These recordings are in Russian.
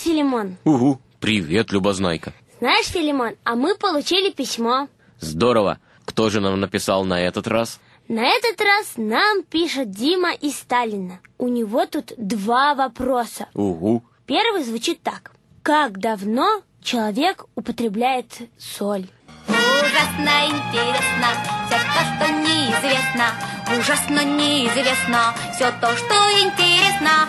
Филимон? Угу. Привет, Любознайка. Знаешь, Филимон, а мы получили письмо. Здорово. Кто же нам написал на этот раз? На этот раз нам пишет Дима из Сталина. У него тут два вопроса. Угу. Первый звучит так. Как давно человек употребляет соль? Ужасно интересно все то, что неизвестно. Ужасно неизвестно все то, что интересно.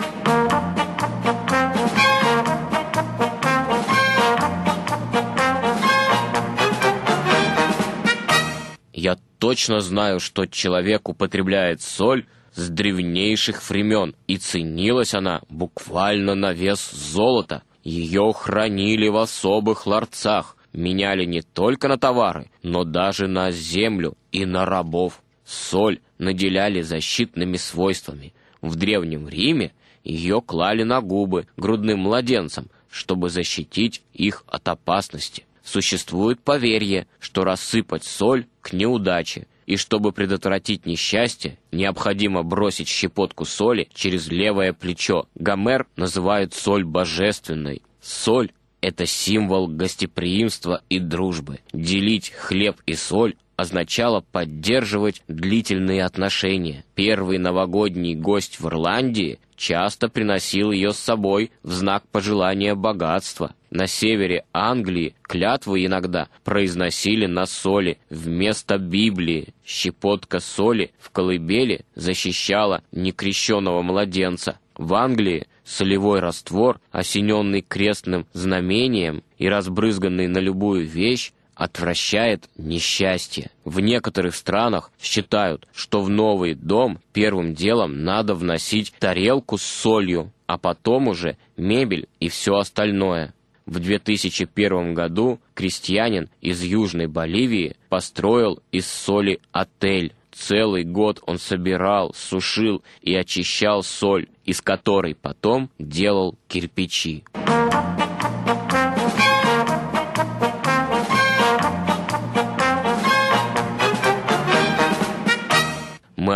точно знаю, что человек употребляет соль с древнейших времен, и ценилась она буквально на вес золота. Ее хранили в особых ларцах, меняли не только на товары, но даже на землю и на рабов. Соль наделяли защитными свойствами. В Древнем Риме ее клали на губы грудным младенцам, чтобы защитить их от опасности. Существует поверье, что рассыпать соль к неудаче, и чтобы предотвратить несчастье, необходимо бросить щепотку соли через левое плечо. Гомер называет соль божественной. Соль – это символ гостеприимства и дружбы. Делить хлеб и соль означало поддерживать длительные отношения. Первый новогодний гость в Ирландии часто приносил ее с собой в знак пожелания богатства. На севере Англии клятвы иногда произносили на соли вместо Библии. Щепотка соли в колыбели защищала некрещенного младенца. В Англии солевой раствор, осененный крестным знамением и разбрызганный на любую вещь, отвращает несчастье. В некоторых странах считают, что в новый дом первым делом надо вносить тарелку с солью, а потом уже мебель и все остальное. В 2001 году крестьянин из Южной Боливии построил из соли отель. Целый год он собирал, сушил и очищал соль, из которой потом делал кирпичи.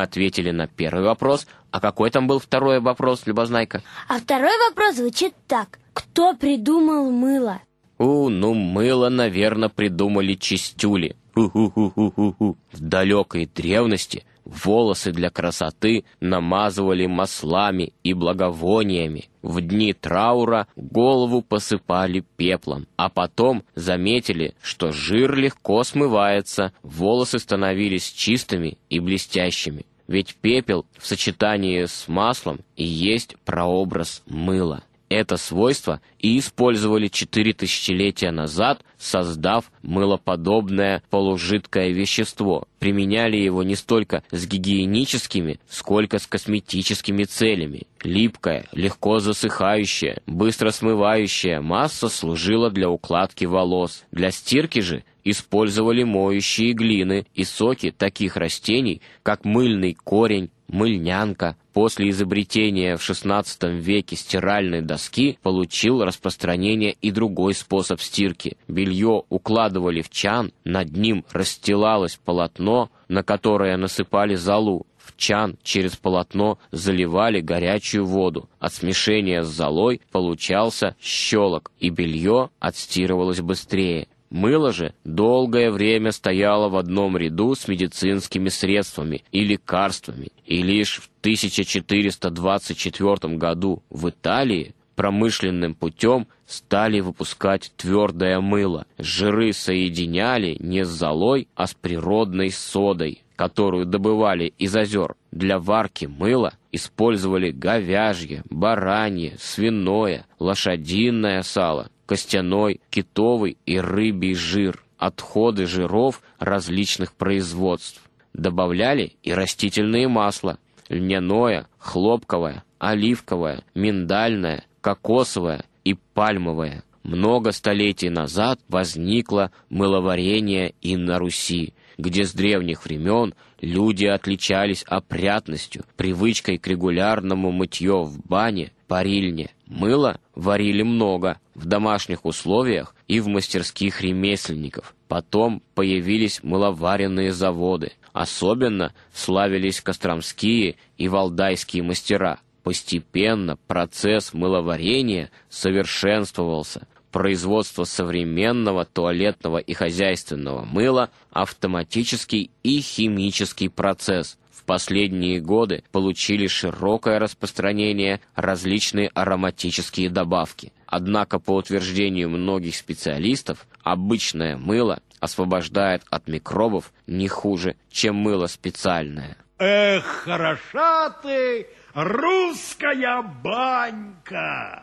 ответили на первый вопрос. А какой там был второй вопрос, Любознайка? А второй вопрос звучит так. Кто придумал мыло? У, ну мыло, наверное, придумали чистюли. У-ху-ху-ху-ху. В далекой древности волосы для красоты намазывали маслами и благовониями. В дни траура голову посыпали пеплом, а потом заметили, что жир легко смывается, волосы становились чистыми и блестящими. Ведь пепел в сочетании с маслом и есть прообраз мыла. Это свойство и использовали четыре тысячелетия назад, создав мылоподобное полужидкое вещество. Применяли его не столько с гигиеническими, сколько с косметическими целями. Липкая, легко засыхающая, быстро смывающая масса служила для укладки волос. Для стирки же – использовали моющие глины и соки таких растений, как мыльный корень, мыльнянка. После изобретения в XVI веке стиральной доски получил распространение и другой способ стирки. Белье укладывали в чан, над ним расстилалось полотно, на которое насыпали золу. В чан через полотно заливали горячую воду. От смешения с золой получался щелок, и белье отстирывалось быстрее. Мыло же долгое время стояло в одном ряду с медицинскими средствами и лекарствами, и лишь в 1424 году в Италии промышленным путем стали выпускать твердое мыло. Жиры соединяли не с золой, а с природной содой, которую добывали из озер. Для варки мыла использовали говяжье, баранье, свиное, лошадиное сало, костяной, китовый и рыбий жир, отходы жиров различных производств. Добавляли и растительные масла – льняное, хлопковое, оливковое, миндальное, кокосовое и пальмовое. Много столетий назад возникло мыловарение и на Руси – где с древних времен люди отличались опрятностью, привычкой к регулярному мытье в бане, парильне. Мыло варили много в домашних условиях и в мастерских ремесленников. Потом появились мыловаренные заводы. Особенно славились костромские и валдайские мастера. Постепенно процесс мыловарения совершенствовался – производство современного туалетного и хозяйственного мыла автоматический и химический процесс. В последние годы получили широкое распространение различные ароматические добавки. Однако, по утверждению многих специалистов, обычное мыло освобождает от микробов не хуже, чем мыло специальное. Эх, хороша ты, русская банька!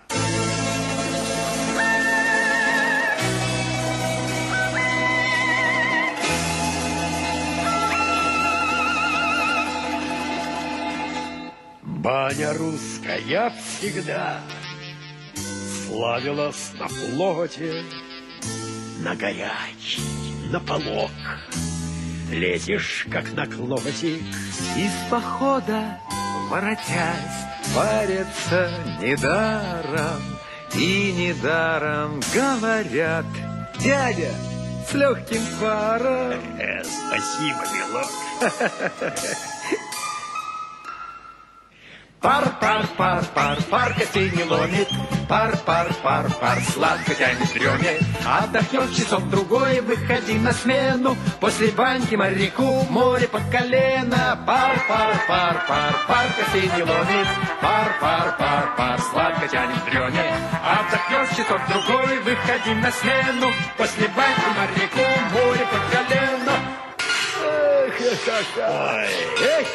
Баня русская всегда славилась на плоте, на горячий, на полок. Лезешь как на клотик, из похода воротясь, парится недаром, и недаром говорят, дядя, с легким паром. Э, спасибо, милок. Пар, пар, пар, пар, пар, не ломит. Пар, пар, пар, пар, сладко тянет дреме. Отдохнешь часов другой, выходи на смену. После баньки моряку море под колено. Пар, пар, пар, пар, пар, не ломит. Пар, пар, пар, пар, сладко тянет дреме. Отдохнешь часов другой, выходи на смену. После баньки моряку море под колено. Эх, эх, эх, эх.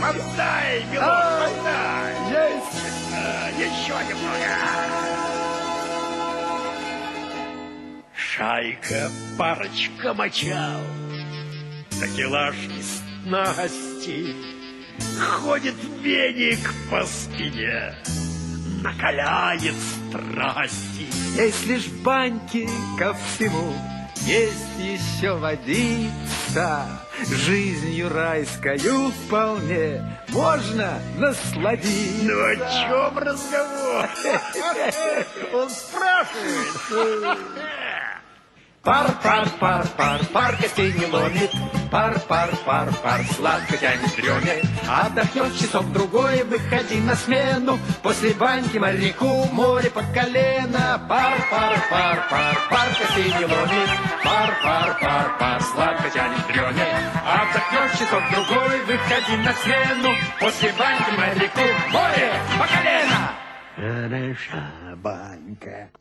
Поддай, милок, поддай! Есть! Еще немного! Шайка парочка мочал, такелаж из снасти, Ходит веник по спине, накаляет страсти. Есть лишь баньки ко всему, есть еще водица, Жизнью райскою вполне Можно насладиться Ну о чем разговор? Он спрашивает Пар, пар, пар, пар, пар костей не ломит, Пар, пар, пар, пар, сладко тянет дреме. Отдохнешь часок другой, выходи на смену, После баньки моряку море под колено. Пар, пар, пар, пар, пар костей не ломит, Пар, пар, пар, пар, сладко тянет дреме. Отдохнешь часок другой, выходи на смену, После баньки моряку море по колено. Хороша банька.